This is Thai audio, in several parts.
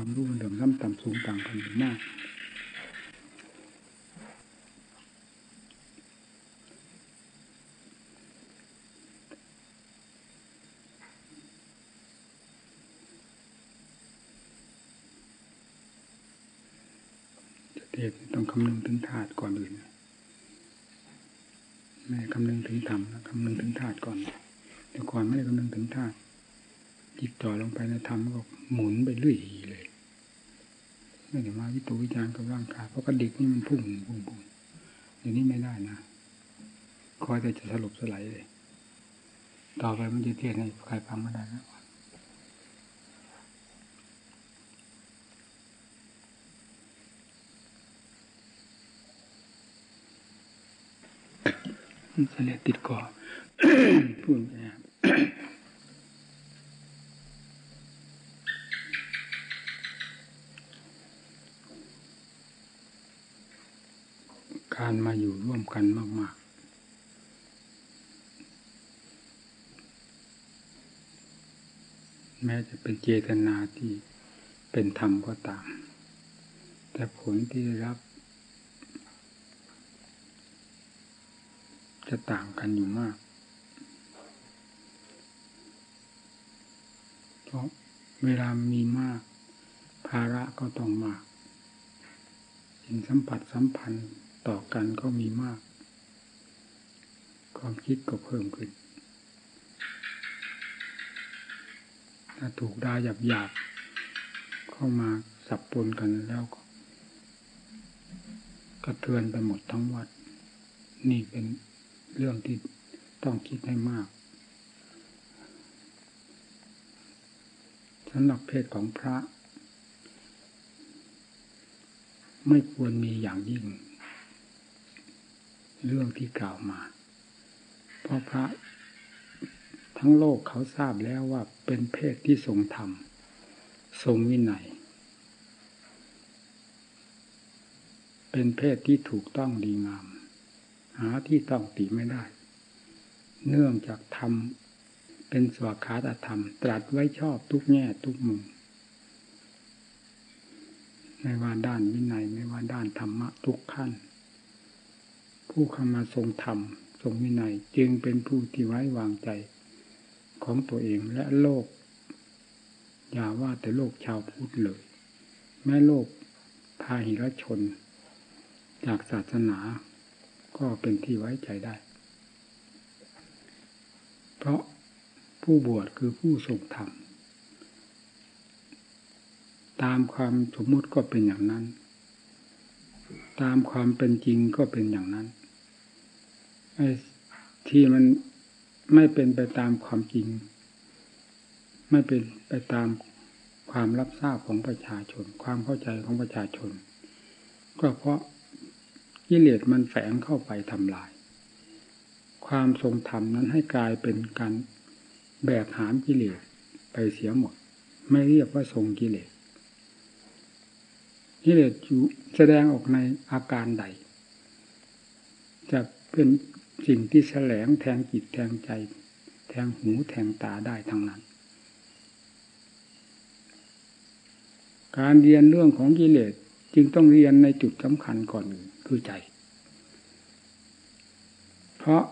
ความรู้มันเดิมซ้ำต่ำสูงต่างกันอยู่มาก เทศต้องคำนึงถึงธาตุก่อนอื่นไม่คำนึงถึงธรรมนะคำนึงถึงธาตุก่อน แต่ก่อนไม่ได้คำนึงถึงธาตุจิตจ่อลงไปในธรรมก็หมุนไปเรื่อยเลย ไม่ได้มาวิตูวิจารณ์กับร่างกายเพราะกระดิกนี่มันพุ่งพุ่งพุ่งอย่างนี้ไม่ได้นะคอยแต่จะสลบสลายเลย ต่อไปมันจะเทศให้ใครฟังไม่ได้แล้วเสลติดก่อพูดนะ การมาอยู่ร่วมกันมาก ๆ แม้จะเป็นเจตนาที่เป็นธรรมก็ตาม แต่ผลที่ได้รับ จะต่างกันอยู่มาก เพราะเวลามีมาก ภาระก็ต้องมากสิ่งสัมผัสสัมพันธ์ ต่อกันก็มีมาก ความคิดก็เพิ่มขึ้น ถ้าถูกดาหยาบหยาบเข้ามาสับปนกันแล้วก็กระเทือนไปหมดทั้งวัด นี่เป็นเรื่องที่ต้องคิดให้มากสำหรับเพศของพระ ไม่ควรมีอย่างยิ่ง เรื่องที่กล่าวมาเพราะพระทั้งโลกเขาทราบแล้วว่าเป็นเพศที่ทรงธรรม ทรงวินัย เป็นเพศที่ถูกต้องดีงาม หาที่ต้องติไม่ได้ เนื่องจากธรรม เป็นสวขาตธรรม ตรัสไว้ชอบทุกแง่ทุกมุม ไม่ว่าด้านวินัย ไม่ว่าด้านธรรมะทุกขั้น ผู้เข้ามาทรงธรรมทรงวินัยจึงเป็นผู้ที่ไว้วางใจของตัวเองและโลก อย่าว่าแต่โลกชาวพุทธเลย แม้โลกพาหิรชน จากศาสนาก็เป็นที่ไว้ใจได้ เพราะผู้บวชคือผู้ทรงธรรมตามความสมมุติก็เป็นอย่างนั้น ตามความเป็นจริงก็เป็นอย่างนั้น ที่มันไม่เป็นไปตามความจริง ไม่เป็นไปตามความรับทราบของประชาชน ความเข้าใจของประชาชน ก็เพราะกิเลสมันแฝงเข้าไปทำลาย ความทรงธรรมนั้นให้กลายเป็นการแบกหามกิเลสไปเสียหมด ไม่เรียกว่าทรงกิเลสกิเลสแสดงออกในอาการใด จะเป็น สิ่งที่แสลงแทงจิตแทงใจ แทงหูแทงตาได้ทั้งนั้น การเรียนเรื่องของกิเลสจึงต้องเรียนในจุดสำคัญก่อนคือใจ เพราะ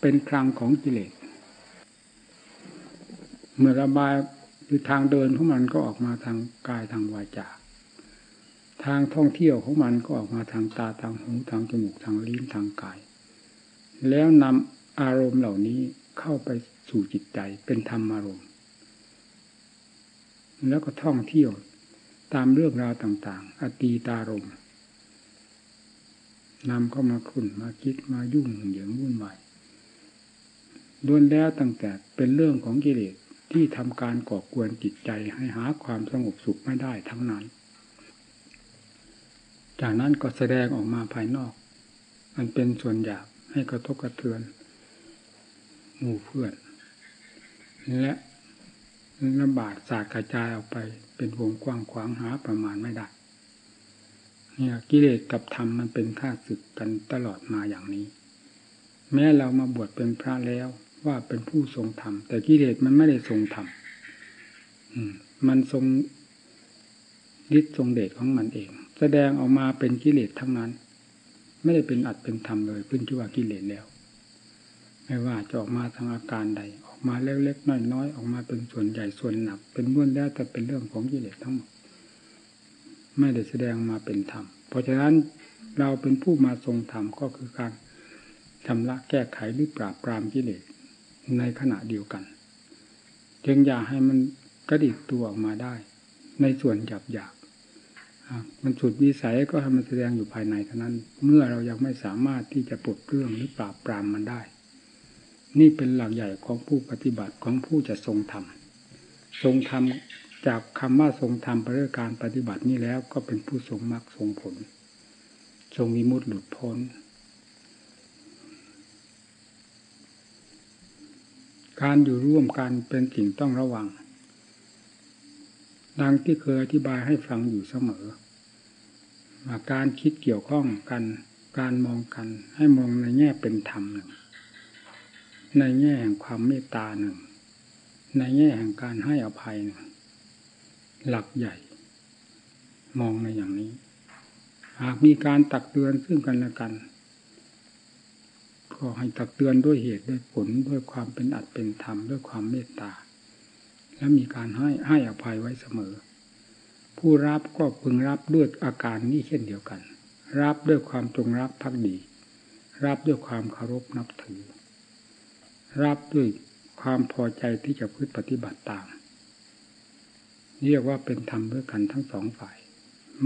เป็นคลังของกิเลส เมื่อระบายคือทางเดินของมันก็ออกมาทางกายทางวาจา ทางท่องเที่ยวของมันก็ออกมาทางตาทางหูทางจมูกทางลิ้นทางกาย แล้วนำอารมณ์เหล่านี้เข้าไปสู่จิตใจเป็นธรรมอารมณ์ แล้วก็ท่องเที่ยวตามเรื่องราวต่าง ๆ อตีตารมนำเข้ามาขุนมาคิดมายุ่งเหยิงวุ่นวายล้วนแล้วตั้งแต่เป็นเรื่องของกิเลสที่ทำการก่อกวนจิตใจให้หาความสงบสุขไม่ได้ทั้งนั้น จากนั้นก็แสดงออกมาภายนอก มันเป็นส่วนหยาบ ให้กระทบกระเทือนหมู่เพื่อน และระบาดสาดกระจายออกไปเป็นวงกว้างขวางหาประมาณไม่ได้เนี่ยกิเลสกับธรรมมันเป็นข้าศึกกันตลอดมาอย่างนี้ แม้เรามาบวชเป็นพระแล้วว่าเป็นผู้ทรงธรรม แต่กิเลสมันไม่ได้ทรงธรรมมันทรงฤทธิ์ทรงเดชของมันเอง แสดงออกมาเป็นกิเลสทั้งนั้น ไม่ได้เป็นอัดเป็นธรรมเลยพื้นที่ว่ากิเลสแล้ว ไม่ว่าจะออกมาทางอาการใด ออกมาเล็กๆน้อยๆออกมาเป็นส่วนใหญ่ส่วนหนัก เป็นม้วนแล้วแต่เป็นเรื่องของกิเลสทั้งหมดไม่ได้แสดงมาเป็นธรรม เพราะฉะนั้นเราเป็นผู้มาทรงธรรมก็คือการชำระแก้ไขหรือปราบปรามกิเลสในขณะเดียวกันจึงอย่าให้มันกระดิกตัวออกมาได้ ในส่วนหยาบหยาบ มันสุดวิสัยก็ให้มันแสดงอยู่ภายในเท่านั้น เมื่อเรายังไม่สามารถที่จะปลดเรื่องหรือปราบปรามมันได้ นี่เป็นหลักใหญ่ของผู้ปฏิบัติของผู้จะทรงธรรมทรงธรรมจากคำว่าทรงธรรมไปด้วยการปฏิบัตินี้แล้วก็เป็นผู้ทรงมรรคทรงผล ทรงวิมุตติหลุดพ้น การอยู่ร่วมกันเป็นสิ่งต้องระวัง ดังที่เคยอธิบายให้ฟังอยู่เสมอการคิดเกี่ยวข้องกัน การมองกัน ให้มองในแง่เป็นธรรมหนึ่ง ในแง่แห่งความเมตตาหนึ่ง ในแง่แห่งการให้อภัยหนึ่ง หลักใหญ่ มองในอย่างนี้ หากมีการตักเตือนซึ่งกันและกันก็ให้ตักเตือนด้วยเหตุด้วยผลด้วยความเป็นอัดเป็นธรรมด้วยความเมตตา และมีการให้ให้อภัยไว้เสมอ ผู้รับก็พึงรับด้วยอาการนี้เช่นเดียวกัน รับด้วยความจงรักภักดี รับด้วยความเคารพนับถือ รับด้วยความพอใจที่จะพึ่ปฏิบัติตามเรียกว่าเป็นธรรมด้วยกันทั้งสองฝ่าย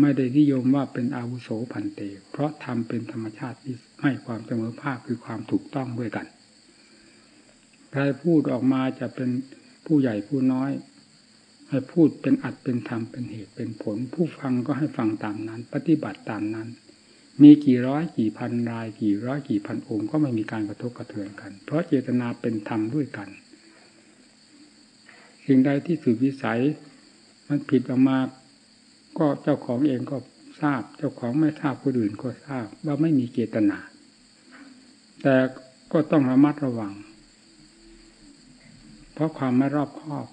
ไม่ได้นิยมว่าเป็นอาวุโสพันเต เพราะธรรมเป็นธรรมชาติที่ให้ความเสมอภาคคือความถูกต้องด้วยกันใครพูดออกมาจะเป็น ผู้ใหญ่ผู้น้อย ให้พูดเป็นอัดเป็นธรรมเป็นเหตุเป็นผล ผู้ฟังก็ให้ฟังตามนั้น ปฏิบัติตามนั้น มีกี่ร้อยกี่พันราย กี่ร้อยกี่พันองค์ก็ไม่มีการกระทบกระเทือนกัน เพราะเจตนาเป็นธรรมด้วยกันสิ่งใดที่สุดวิสัย มันผิดออกมาก็เจ้าของเองก็ทราบ เจ้าของไม่ทราบคนอื่นก็ทราบว่าไม่มีเจตนา แต่ก็ต้องระมัดระวัง เพราะความไม่รอบคอบ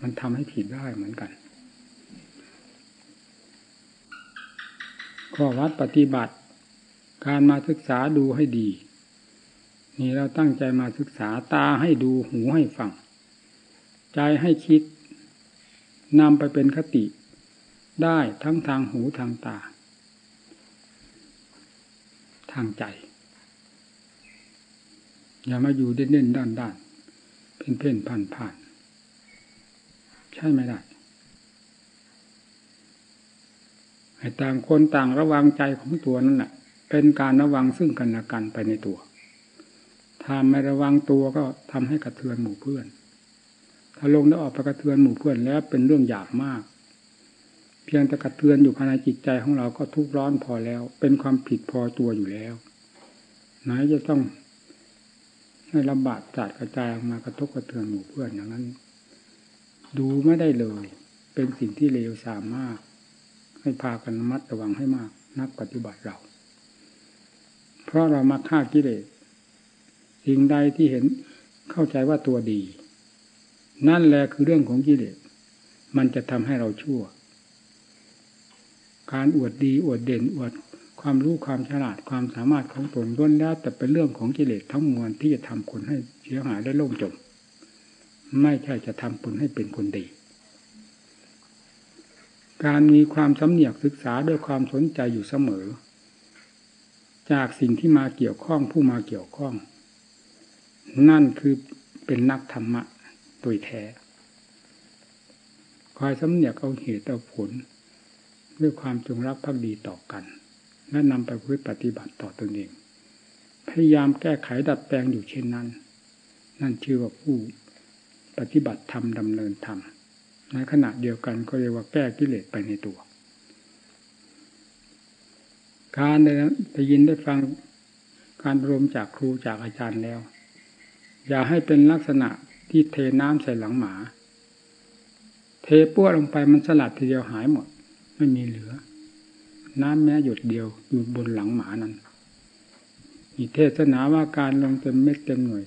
มันทำให้ผิดได้เหมือนกัน ข้อวัดปฏิบัติ การมาศึกษาดูให้ดี นี่เราตั้งใจมาศึกษาตาให้ดูหูให้ฟัง ใจให้คิดนำไปเป็นคติ ได้ทั้งทางหูทางตา ทางใจ อย่ามาอยู่เด่นๆด้านๆ เพ่นเพ่นผ่านผ่าน ใช่ไม่ได้ให้ต่างคนต่างระวังใจของตัวนั่นแหละเป็นการระวังซึ่งกันและกันไปในตัวถ้าไม่ระวังตัวก็ทำให้กระเทือนหมู่เพื่อน ถ้าลงแล้วออกไปกระเทือนหมู่เพื่อนแล้วเป็นเรื่องหยาบมาก เพียงแต่กระเทือนอยู่ภายในจิตใจของเราก็ทุกร้อนพอแล้ว เป็นความผิดพอตัวอยู่แล้ว ไหนจะต้อง ให้ลำบากจัดกระจายออกมากระทบกระเทือนหมู่เพื่อนอย่างนั้น ดูไม่ได้เลย เป็นสิ่งที่เลวทรามมาก ให้พากันมัดระวังให้มาก นักปฏิบัติเรา เพราะเรามาฆ่ากิเลสสิ่งใดที่เห็นเข้าใจว่าตัวดี นั่นแหละคือเรื่องของกิเลสมันจะทำให้เราชั่ว การอวดดีอวดเด่นอวด ความรู้ความฉลาดความสามารถของตนล้วนแล้วแต่เป็นเรื่องของกิเลสทั้งมวลที่จะทำคนให้เสียหายและล่มจม ไม่ใช่จะทำคนให้เป็นคนดี การมีความสำเนียกศึกษาด้วยความสนใจอยู่เสมอ จากสิ่งที่มาเกี่ยวข้องผู้มาเกี่ยวข้อง นั่นคือเป็นนักธรรมะโดยแท้คอยสำเนียกเอาเหตุเอาผล ด้วยความจงรักภักดีต่อกัน และนำไปพึ่ปฏิบัติต่อตนเอง พยายามแก้ไขดัดแปลงอยู่เช่นนั้น นั่นชื่อว่าผู้ปฏิบัติธรรมดำเนินธรรมในขณะเดียวกันก็เรียกว่าแก้กิเลสไปในตัว การได้ยินได้ฟังการรวมจากครูจากอาจารย์แล้ว อย่าให้เป็นลักษณะที่เทน้ำใส่หลังหมา เทปั้วลงไปมันสลัดทีเดียวหายหมด ไม่มีเหลือ น้ำแม้หยดเดียวอยู่บนหลังหมานั้นมีเทศนาว่าการลงเต็มเม็ดเต็มหน่วย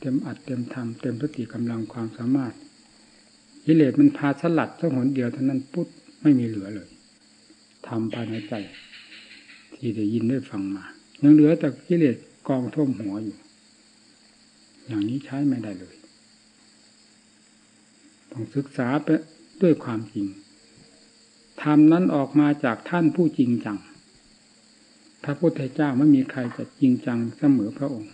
เต็มอัดเต็มทำเต็มสติกำลังความสามารถกิเลสมันพาสลัดสักหนเดียวเท่านั้นปุ๊บไม่มีเหลือเลยทำภายในใจ ที่ได้ยินได้ฟังมายังเหลือแต่กิเลสกองท่วมหัวอยู่ อย่างนี้ใช้ไม่ได้เลย ต้องศึกษาไปด้วยความจริง ธรรมนั้นออกมาจากท่านผู้จริงจัง พระพุทธเจ้าไม่มีใครจะจริงจังเสมอพระองค์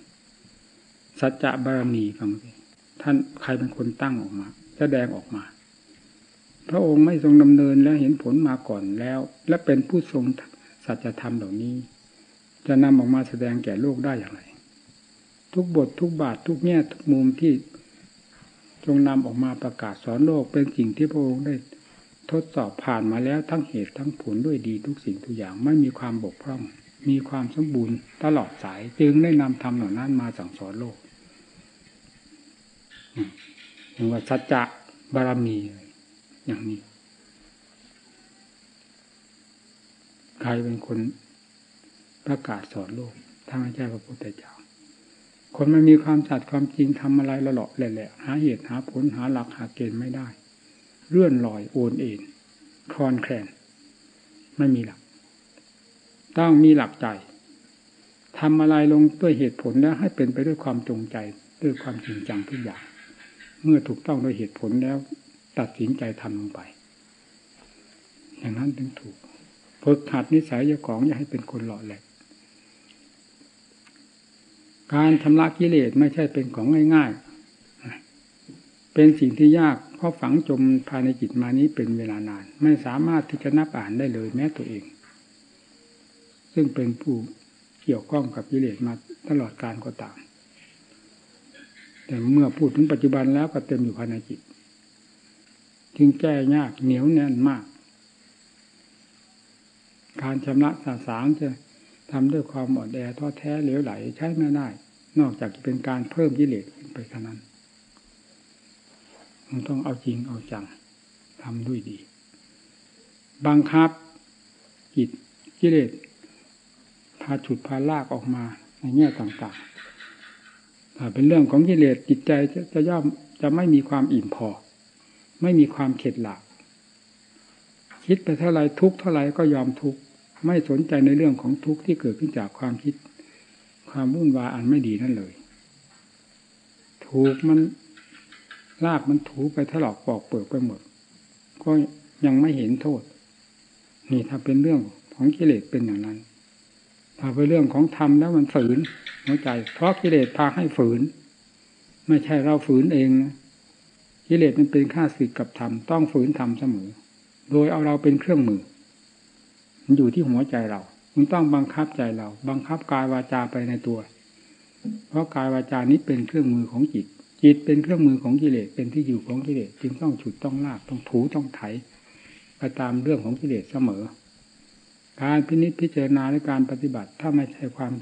สัจจะบารมีฟังสิท่านใครเป็นคนตั้งออกมา แสดงออกมา พระองค์ไม่ทรงดำเนินและเห็นผลมาก่อนแล้ว และเป็นผู้ทรงสัจธรรมเหล่านี้ จะนำออกมาแสดงแก่โลกได้อย่างไร ทุกบททุกบาททุกแง่ทุกมุมที่จงนำออกมาประกาศสอนโลกเป็นสิ่งที่พระองค์ได้ ทดสอบผ่านมาแล้วทั้งเหตุทั้งผลด้วยดีทุกสิ่งทุกอย่างไม่มีความบกพร่อง มีความสมบูรณ์ตลอดสายจึงได้นำธรรมเหล่านั้นมาสั่งสอนโลกเรียกว่าสัจจะบารมีอย่างนี้ ใครเป็นคนประกาศสอนโลกทางอาจารย์พระพุทธเจ้า คนมันมีความสัตย์ความจริงทำอะไรละหล่อแหละหาเหตุหาผลหาหลักหาเกณฑ์ไม่ได้ เลื่อนลอยโอนเอ็นคลอนแคลน ไม่มีหลัก ต้องมีหลักใจทำอะไรลงด้วยเหตุผลแล้วให้เป็นไปด้วยความจงใจด้วยความจริงจังทุกอย่าง เมื่อถูกต้องโดยเหตุผลแล้วตัดสินใจทำลงไป อย่างนั้นถึงถูกฝึกหัดนิสัยเจ้าของอย่าให้เป็นคนหล่อแหลกการชำระกิเลสไม่ใช่เป็นของง่ายๆ เป็นสิ่งที่ยากเพราะฝังจมภายในจิตมานี้เป็นเวลานาน ไม่สามารถที่จะนับอ่านได้เลยแม้ตัวเอง ซึ่งเป็นผู้เกี่ยวข้องกับกิเลสมาตลอดการก็ตามแต่เมื่อพูดถึงปัจจุบันแล้วก็เต็มอยู่ภายในจิต จึงแก้ยากเหนียวแน่นมาก การชำระสาสางจะทำด้วยความอ่อนแอท้อแท้เหลวไหลใช้ไม่ได้ นอกจากจะเป็นการเพิ่มกิเลสไปเท่านั้น มันต้องเอาจริงเอาจังทำด้วยดี บังคับจิตกิเลสพาฉุดพาลากออกมาในแง่ต่างๆถ้าเป็นเรื่องของกิเลสจิตใจจะจะย่อมจะไม่มีความอิ่มพอ ไม่มีความเข็ดหลาบคิดไปเท่าไรทุกเท่าไรก็ยอมทุกไม่สนใจในเรื่องของทุกข์ที่เกิดขึ้นจากความคิด ความวุ่นวายอันไม่ดีนั่นเลย ถูกมัน ลากมันถูไปถลอกปอกเปิดไปหมด ก็ยังไม่เห็นโทษ นี่ถ้าเป็นเรื่องของกิเลสเป็นอย่างนั้นถ้าเป็นเรื่องของธรรมแล้วมันฝืนหัวใจ เพราะกิเลสพาให้ฝืน ไม่ใช่เราฝืนเองนะกิเลสมันเป็นข้าศึกกับธรรมต้องฝืนธรรมเสมอ โดยเอาเราเป็นเครื่องมือ มันอยู่ที่หัวใจเรา มันต้องบังคับใจเรา บังคับกายวาจาไปในตัว เพราะกายวาจานี้เป็นเครื่องมือของจิต จิตเป็นเครื่องมือของกิเลสเป็นที่อยู่ของกิเลสจึงต้องฉุดต้องลากต้องถูต้องไถไปตามเรื่องของกิเลสเสมอ การพินิจพิจารณาและการปฏิบัติ ถ้าไม่ใช่ความ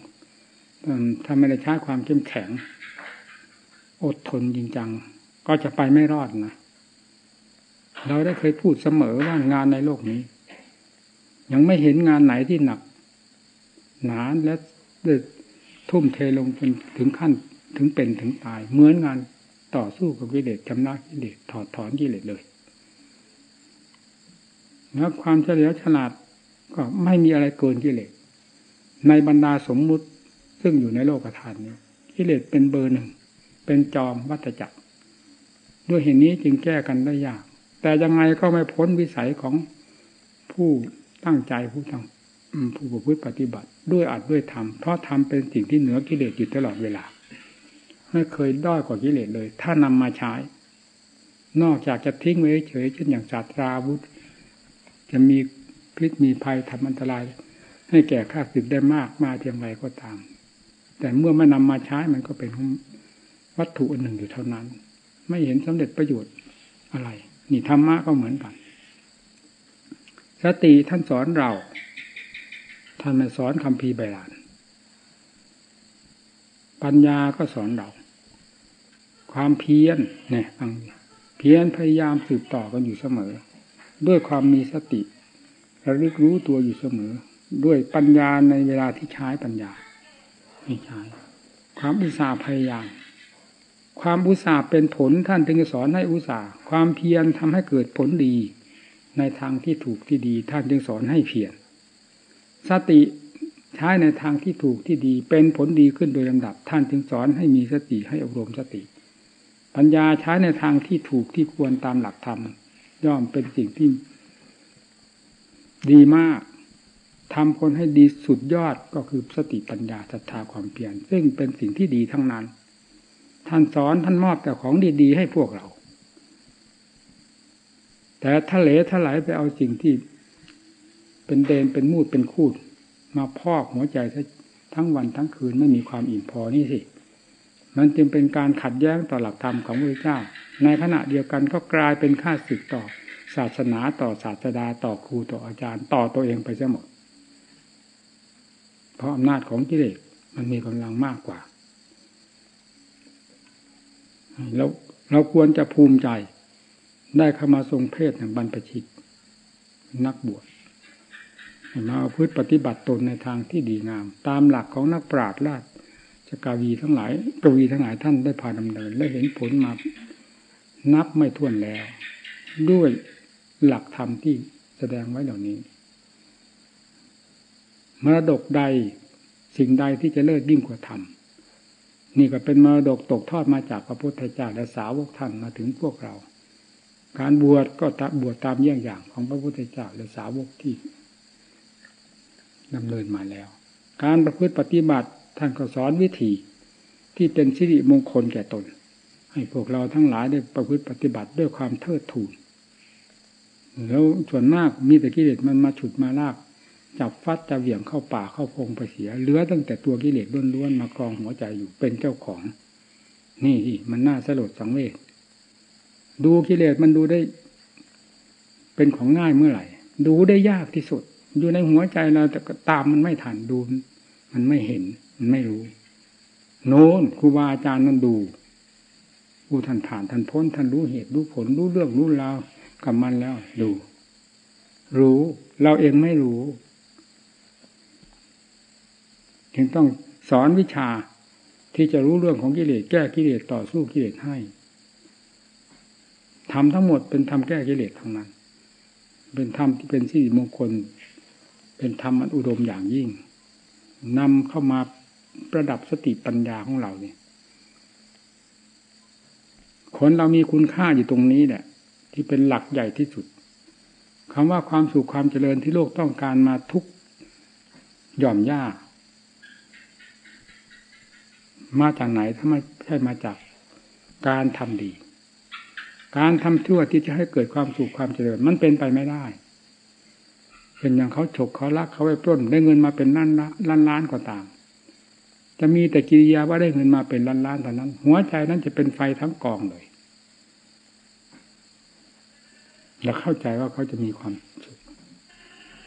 ถ้าไม่ได้ใช้ความเข้มแข็ง อดทนจริงจัง ก็จะไปไม่รอดนะเราได้เคยพูดเสมอว่างานในโลกนี้ ยังไม่เห็นงานไหนที่หนัก หนาและทุ่มเทลงจนถึงขั้น ถึงเป็นถึงตาย เหมือนงานต่อสู้กับกิเลสจำนากิเลสถอดถอนกิเลสเลยแล้วความเฉลียวฉลาดก็ไม่มีอะไรเกินกิเลสในบรรดาสมมุติซึ่งอยู่ในโลกธาตุนี้กิเลสเป็นเบอร์หนึ่ง เป็นจอมวัตจักร ด้วยเหตุนนี้จึงแก้กันได้ยาก แต่ยังไงก็ไม่พ้นวิสัยของผู้ตั้งใจผู้ตั้งผู้ประพฤติปฏิบัติ ด้วยอัดด้วยธรรมเพราะธรรมเป็นสิ่งที่เหนือกิเลสอยู่ตลอดเวลา ไม่เคยด้อยกว่ากิเลสเลย ถ้านำมาใช้ นอกจากจะทิ้งไว้เฉยเช่นอย่างศาสตราวุธ จะมีพิษมีภัยทำอันตราย ให้แก่ข้าศึกได้มากมาเพียงไรก็ตาม แต่เมื่อไม่นำมาใช้มันก็เป็นวัตถุอันหนึ่งอยู่เท่านั้น ไม่เห็นสำเร็จประโยชน์อะไร นี่ธรรมะก็เหมือนกัน สติท่านสอนเรา ท่านม่สอนคำพีใบลานปัญญาก็สอนเรา ความเพียรเนี่ยฟังเพียรพยายามสืบต่อกันอยู่เสมอ ด้วยความมีสติระลึกรู้ตัวอยู่เสมอ ด้วยปัญญาในเวลาที่ใช้ปัญญาไม่ใช้ความอุตสาห์พยายามความอุตสาห์เป็นผลท่านจึงสอนให้อุตสาห์ความเพียรทำให้เกิดผลดี ในทางที่ถูกที่ดี ท่านจึงสอนให้เพียรสติใช้ในทางที่ถูกที่ดี เป็นผลดีขึ้นโดยลำดับ ท่านจึงสอนให้มีสติให้อบรมสติ ปัญญาใช้ในทางที่ถูกที่ควรตามหลักธรรมย่อมเป็นสิ่งที่ดีมากทำคนให้ดีสุดยอดก็คือสติปัญญาศรัทธาความเพียรซึ่งเป็นสิ่งที่ดีทั้งนั้น ท่านสอนท่านมอบแต่ของดี ๆ ให้พวกเรา แต่ทะเลทลายไปเอาสิ่งที่ เป็นเดนเป็นมูดเป็นคูด มาพอกหัวใจทั้งวันทั้งคืนไม่มีความอิ่มพอนี่สิ นจึงเป็นการขัดแย้งต่อหลักธรรมของพระเจ้า ในขณะเดียวกันก็กลายเป็นค่าศึกต่อศาสนาต่อศาสดาต่อครูต่ออาจารย์ ต่อตัวเองไปซะหมด เพราะอำนาจของกิเลสมันมีกำลังมากกว่าแล้วเราควรจะภูมิใจ ได้เข้ามาทรงเพศแห่งบรรพชิต นักบวชมาเอาพืชปฏิบัติตนในทางที่ดีงาม ตามหลักของนักปราชญ์ราช กาวีทั้งหลายกวีทั้งหลายท่านได้พาดำเนิน และเห็นผลมานับไม่ถ้วนแล้ว ด้วยหลักธรรมที่แสดงไว้เหล่านี้มรดกใดสิ่งใดที่จะเลิศยิ่งกว่าธรรมนี่ก็เป็นมรดกตกทอดมาจากพระพุทธเจ้าและสาวกท่านมาถึงพวกเรา การบวชก็บวชตามเยี่ยงอย่างของพระพุทธเจ้าและสาวกที่ดำเนินมาแล้ว การประพฤติปฏิบัติ ท่านก็สอนวิธีที่เป็นสิริมงคลแก่ตน ให้พวกเราทั้งหลายได้ประพฤติปฏิบัติด้วยความเทิดทูนแล้วส่วนมากมีแต่กิเลสมันมาฉุดมาลากจับฟัดจะเหวี่ยงเข้าป่าเข้าพงไปเสียเหลือตั้งแต่ตัวกิเลสล้วนๆมากรองหัวใจอยู่เป็นเจ้าของ นี่มันน่าสลดสังเวชดูกิเลสมันดูได้ เป็นของง่ายเมื่อไหร่ ดูได้ยากที่สุด อยู่ในหัวใจเราแต่ตามมันไม่ทันดู มันไม่เห็นมัน ไม่รู้ โน้นครูบาอาจารย์นั่นดูผู้ท่านผ่านท่านพ้นท่านรู้เหตุรู้ผลรู้เรื่องรู้ราวกับมันแล้ว ดู รู้ เราเองไม่รู้ จึงต้องสอนวิชาที่จะรู้เรื่องของกิเลสแก้กิเลสต่อสู้กิเลสให้ทำทั้งหมดเป็นธรรมแก้กิเลสทั้งนั้น เป็นธรรมที่เป็นสิ่มงคล เป็นธรรมอันอุดมอย่างยิ่งนำเข้ามา ระดับสติปัญญาของเราเนี่ยคนเรามีคุณค่าอยู่ตรงนี้แหละที่เป็นหลักใหญ่ที่สุดคำว่าความสุขความเจริญที่โลกต้องการมาทุกหย่อมย่ามาจากไหนถ้าไม่ใช่มาจากการทำดี การทำชั่วที่จะให้เกิดความสุขความเจริญ มันเป็นไปไม่ได้เป็นอย่างเขาฉกเขาลักเขาไปปล้นได้เงินมาเป็นล้านล้านล้านก็ตาม จะมีแต่กิริยาว่าได้เงินมาเป็นล้านล้านเท่านั้น หัวใจนั้นจะเป็นไฟทั้งกองเลย และเข้าใจว่าเขาจะมีความสุข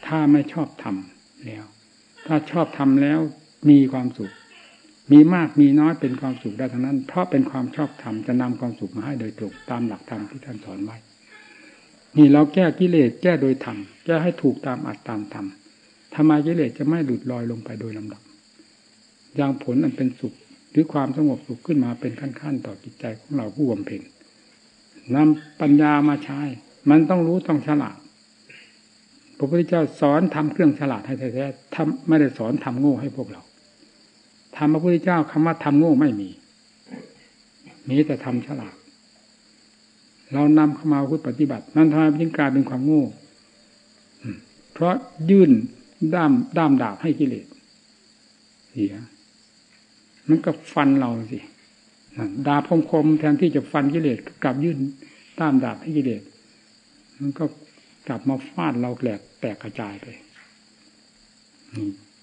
ถ้าไม่ชอบทำแล้ว ถ้าชอบทำแล้วมีความสุข มีมากมีน้อยเป็นความสุขได้ทั้งนั้น เพราะเป็นความชอบธรรมจะนำความสุขมาให้โดยตรงตามหลักธรรมที่ท่านสอนไว้นี่เราแก้กิเลสแก้โดยธรรมแก้ให้ถูกตามอัตตามธรรมทำไมกิเลสจะไม่หลุดลอยลงไปโดยลำดับ ย่างผลอันเป็นสุข หรือความสงบสุขขึ้นมาเป็นขั้นๆ ต่อจิตใจของเราผู้บำเพ็ญนำปัญญามาใช้ มันต้องรู้ต้องฉลาดพระพุทธเจ้าสอนทำเครื่องฉลาดให้แท้ๆทำไม่ได้สอนทำโง่ให้พวกเราธรรมพระพุทธเจ้าคำว่าทำโง่ไม่มี มีแต่ทำฉลาด เรานำเข้ามาพุทธปฏิบัติ นั่นทำให้ยิ่งกลายเป็นความโง่ เพราะยื่นด้ามด้ามดาบให้กิเลสเสีย มันก็ฟันเราสิดาบคมแทนที่จะฟันกิเลสกลับยื่นด้ามดาบให้กิเลสมันก็กลับมาฟาดเราแหลกแตกกระจายไป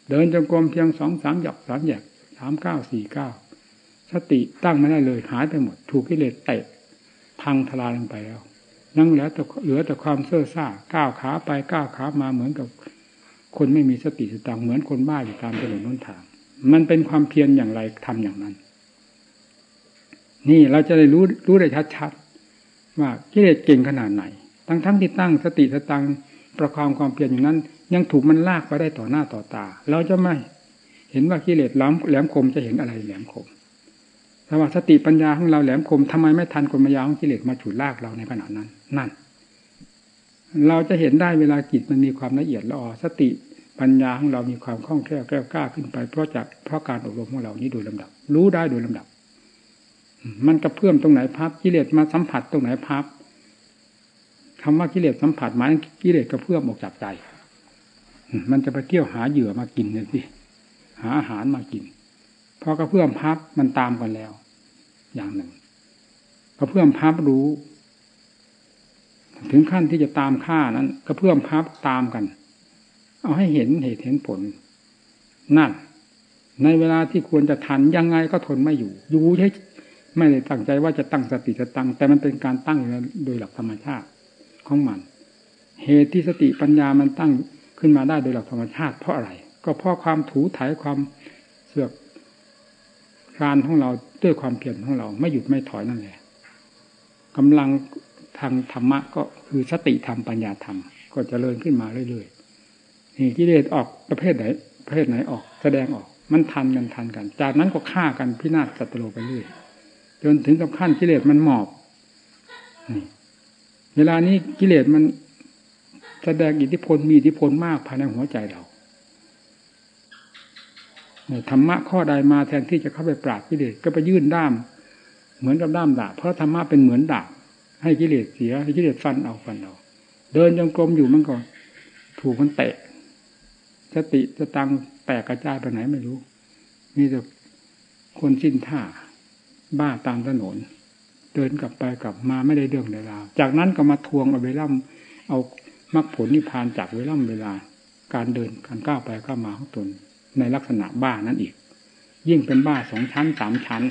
เดินจงกรมเพียงสองสามหยอกสามหยักสามเก้าสี่เก้าสติตั้งไม่ได้เลยหายไปหมด ถูกกิเลสเตะพังทลายลงไปแล้ว นั่งแล้วแต่เหลือแต่ความเซ่อซ่าก้าวขาไปก้าวขามาเหมือนกับ คนไม่มีสติสตังเหมือนคนบ้าอยู่ตามถนนน้นทาง มันเป็นความเพียรอย่างไรทำอย่างนั้น นี่เราจะได้รู้รู้ได้ชัดๆว่ากิเลสเก่งขนาดไหน ทั้งทั้งที่ตั้งสติสตังประความความเพียรอย่างนั้น ยังถูกมันลากไปได้ต่อหน้าต่อตา เราจะไม่เห็นว่ากิเลสล้ำแหลมคมจะเห็นอะไรแหลมคมสว่าสติปัญญาของเราแหลมคมทำไมไม่ทันกลมายาของกิเลสมาฉุดลากเราในขณะนั้น นั่น เราจะเห็นได้เวลาจิตมันมีความละเอียดละออสติ ปัญญาของเรามีความคล่องแคล่วแกล้วกล้าขึ้นไป เพราะจากเพราะการอบรมของเรานี้โดยลำดับ รู้ได้โดยลำดับ มันกระเพื่อมตรงไหนพับกิเลสมาสัมผัสตรงไหนพับคำว่ากิเลสสัมผัสหมายกิเลสกระเพื่อมออกจากใจ มันจะไปเที่ยวหาเหยื่อมากินเลยสิหาอาหารมากินพอกระเพื่อมพับมันตามกันแล้ว อย่างหนึ่งกระเพื่อมพับรู้ ถึงขั้นที่จะตามฆ่านั้นกระเพื่อมพับตามกัน เอาให้เห็นเหตุเห็นผล นั่น ในเวลาที่ควรจะทันยังไงก็ทนไม่อยู่ อยู่ใช่ไม่ได้ตั้งใจว่าจะตั้งสติจะตั้งแต่มันเป็นการตั้งโดยหลักธรรมชาติของมัน เหตุที่สติปัญญามันตั้งขึ้นมาได้โดยหลักธรรมชาติ เพราะอะไร ก็เพราะความถูถ่ายความเสือกการของเราด้วยความเพียรของเรา ไม่หยุดไม่ถอยนั่นแหละกำลังทางธรรมะก็คือสติธรรมปัญญาธรรม ก็จเจริญขึ้นมาเรื่อย นี่กิเลสออกประเภทไหนประเภทไหนออก แสดงออก มันทันกันทันกัน จากนั้นก็ฆ่ากันพินาศสัตโลไปเรื่อยจนถึงกับขั้นกิเลสมันหมอบนี่เวลานี้กิเลสมันแสดงอิทธิพลมีอิทธิพลมากภายในหัวใจเราธรรมะข้อใดมาแทนที่จะเข้าไปปราบกิเลสก็ไปยื่นด้าม เหมือนกับด้ามดาบเพราะธรรมะเป็นเหมือนดาบให้กิเลสเสียให้กิเลสฟันเอาฟันเอาเดินยังกลมอยู่มันก็ถูกมันเตะ สติจะตังแตกกระจายไปไหนไม่รู้มีแต่คนสิ้นท่า บ้าตามถนน เดินกลับไปกลับมาไม่ได้เรื่องเวลา จากนั้นก็มาทวงเอาเวล่ำเอามรรคผลนิพพานจากเวล่ำเวลา การเดินการก้าวไปก้าวมาของตนในลักษณะบ้านั่นอีก ยิ่งเป็นบ้าสองชั้นสามชั้น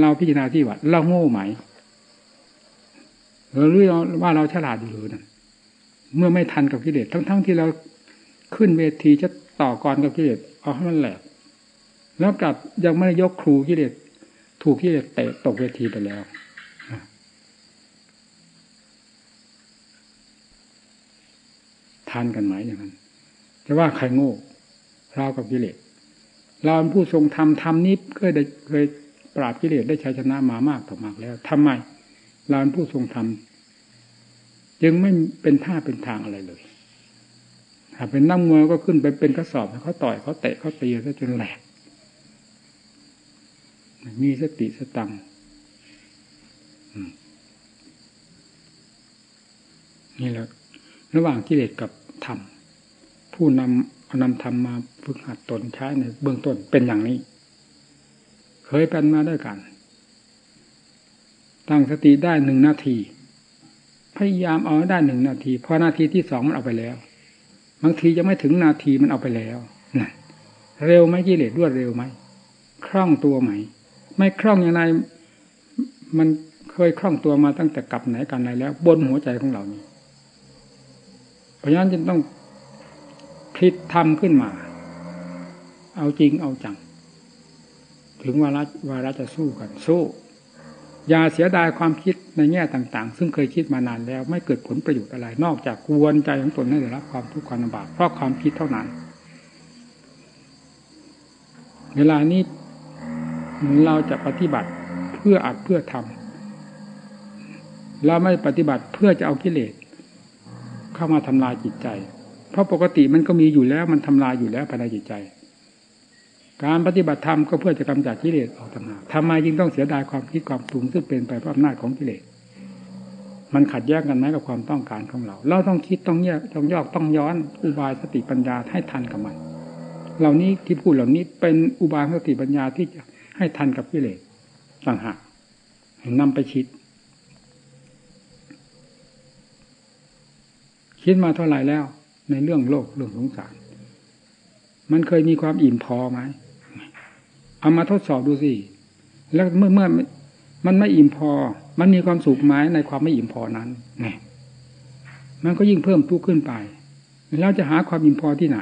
เราพิจารณาที่ว่าเราโง่ไหมเรารู้ว่าเราฉลาดอยู่หรือนั่นเมื่อไม่ทันกับกิเลสทั้งๆทที่เรา ขึ้นเวทีจะต่อกรกับกิเลสเอาให้มันแหลกแล้วกลับยังไม่ได้ยกครูกิเลสถูกกิเลสเตะตกเวทีไปแล้วทานกันไหมอย่างนั้นจะว่าใครโง่เรากับกิเลสเราเป็นผู้ทรงธรรมธรรมนี้เคยได้เคยปราบกิเลสได้ชัยชนะมามากต่อมากแล้วทำไมเราเป็นผู้ทรงธรรมจึงไม่เป็นท่าเป็นทางอะไรเลย ถ้าเป็นนักมวยก็ขึ้นไปเป็นกระสอบเขาต่อยเขาเตะเขาตีซะจนแหลกมีสติสตังนี่แหละระหว่างกิเลสกับธรรมผู้นำเอานำธรรมมาฝึกหัดตนใช้ในเบื้องต้นเป็นอย่างนี้ เคยเป็นมาด้วยกัน ตั้งสติได้หนึ่งนาที พยายามเอาได้หนึ่งนาที พอนาทีที่สองมันเอาไปแล้ว บางทียังไม่ถึงนาทีมันเอาไปแล้วนะเร็วไหมกิเลสรวดเร็วไหมคล่องตัวไหม ไม่คล่องอย่างไรมันเคยคล่องตัวมาตั้งแต่กลับไหนกันไหนแล้ว บนหัวใจของเรานี่เพราะฉะนั้นจึงต้องคิดทำขึ้นมา เอาจริงเอาจัง ถึงวาระวาระจะสู้กันสู้ อย่าเสียดายความคิดในแง่ต่างๆ ซึ่งเคยคิดมานานแล้ว ไม่เกิดผลประโยชน์อะไร นอกจากกวนใจของตนให้ได้รับความทุกข์ความลำบากเพราะความคิดเท่านั้น เวลานี้เราจะปฏิบัติเพื่ออัดเพื่อทำเราไม่ปฏิบัติเพื่อจะเอากิเลสเข้ามาทำลายจิตใจ เพราะปกติมันก็มีอยู่แล้วมันทำลายอยู่แล้วภายในจิตใจ การปฏิบัติธรรมก็เพื่อจะกำจัดกิเลสออกต่างหากทำไมจึงต้องเสียดายความคิดความปรุงซึ่งเป็นไปเพราะอำนาจของกิเลส มันขัดแย้งกันไหมกับความต้องการของเรา เราต้องคิดต้องแยกต้องยอกต้องย้อนอุบายสติปัญญาให้ทันกับมัน เหล่านี้ที่พูดเหล่านี้เป็นอุบายสติปัญญาที่จะให้ทันกับกิเลสต่างหากนำไปคิด คิดมาเท่าไหร่แล้ว ในเรื่องโลกเรื่องสงสาร มันเคยมีความอิ่มพอไหม เอามาทดสอบดูสิแล้วเมื่อเมื่อมันไม่อิ่มพอ มันมีความสุขไหมในความไม่อิ่มพอนั้นไงมันก็ยิ่งเพิ่มทุกข์ขึ้นไป แล้วจะหาความอิ่มพอที่ไหน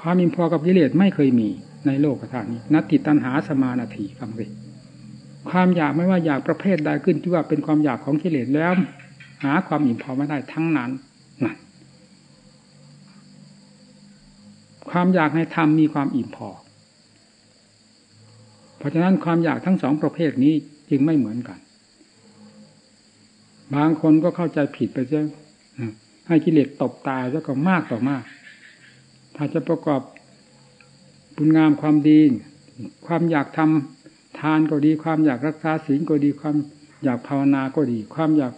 ความอิ่มพอกับกิเลสไม่เคยมีในโลกธาตุนี้ นัตติตันหาสมานาทีฟังสิความอยากไม่ว่าอยากประเภทใดขึ้นที่ว่าเป็นความอยากของกิเลสแล้ว หาความอิ่มพอไม่ได้ทั้งนั้นนั่นความอยากให้ทำมีความอิ่มพอ ราะฉะนั้นความอยากทั้งสองประเภทนี้จึงไม่เหมือนกัน บางคนก็เข้าใจผิดไปซะให้กิเลสตบตายแล้วก็มากต่อมาก ถ้าจะประกอบบุญงามความดี ความอยากทำทานก็ดี ความอยากรักษาศีลก็ดี ความอยากภาวนาก็ดี ความอยาก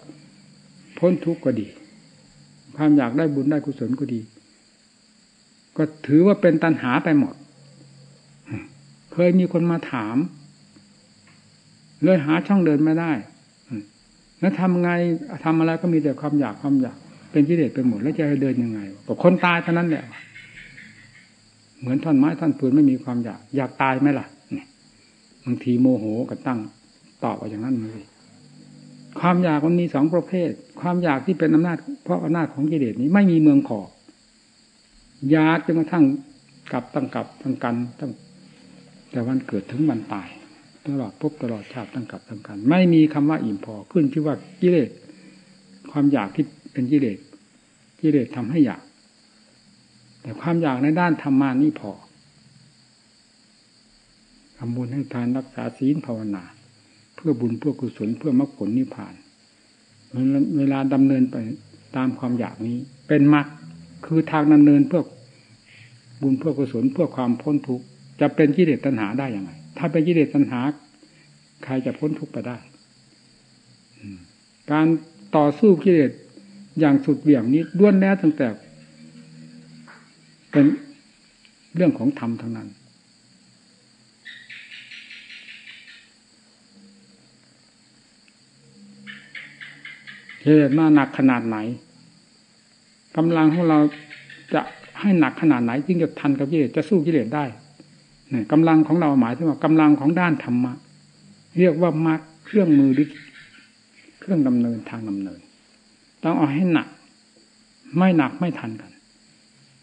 พ้นทุกข์ก็ดี ความอยากได้บุญได้กุศลก็ดี ก็ถือว่าเป็นตัณหาไปหมด เคยมีคนมาถาม เลยหาช่องเดินไม่ได้แล้วทำไงทำอะไรก็มีแต่ความอยากความอยาก เป็นกิเลสไปหมดแล้วจะเดินยังไงก็คนตายเท่านั้นแหละเหมือนท่อนไม้ท่อนปืนไม่มีความอยาก อยากตายไหมล่ะบางทีโมโหก็ตั้งตอบว่าอย่างนั้นเลยความอยากมันมีสองประเภท ความอยากที่เป็นอำนาจ เพราะอำนาจของกิเลสนี้ไม่มีเมืองขอบอยากจนกระทั่งกลับตั้งกลับตั้งกันตั้ง แต่วันเกิดถึงวันตาย ตลอดพบตลอดชาติตั้งกับตั้งกัน ไม่มีคำว่าอิ่มพอขึ้นที่ว่ากิเลสความอยากที่เป็นกิเลสกิเลสทำให้อยาก แต่ความอยากในด้านธรรมานี่พอทำบุญให้ทานรักษาศีลภาวนา เพื่อบุญเพื่อกุศลเพื่อมรรคผลนิพพาน เวลาดำเนินไปตามความอยากนี้ เป็นมรรคคือทางดำเนินเพื่อบุญเพื่อกุศลเพื่อความพ้นทุกข์ จะเป็นกิเลสตัณหาได้ยังไง ถ้าเป็นกิเลสตัณหา ใครจะพ้นทุกข์ไปได้การต่อสู้กิเลสอย่างสุดเบี่ยงนี้ล้วนแล้วตั้งแต่ เป็นเรื่องของธรรมทั้งนั้นกิเลสมาหนักขนาดไหนกำลังของเราจะให้หนักขนาดไหนจึงจะทันกับกิเลสจะสู้กิเลสได้ กำลังของเราหมายถึงว่ากำลังของด้านธรรมะ เรียกว่ามัดเครื่องมือหรือเครื่องดำเนินทางดำเนิน ต้องเอาให้หนัก ไม่หนักไม่ทันกัน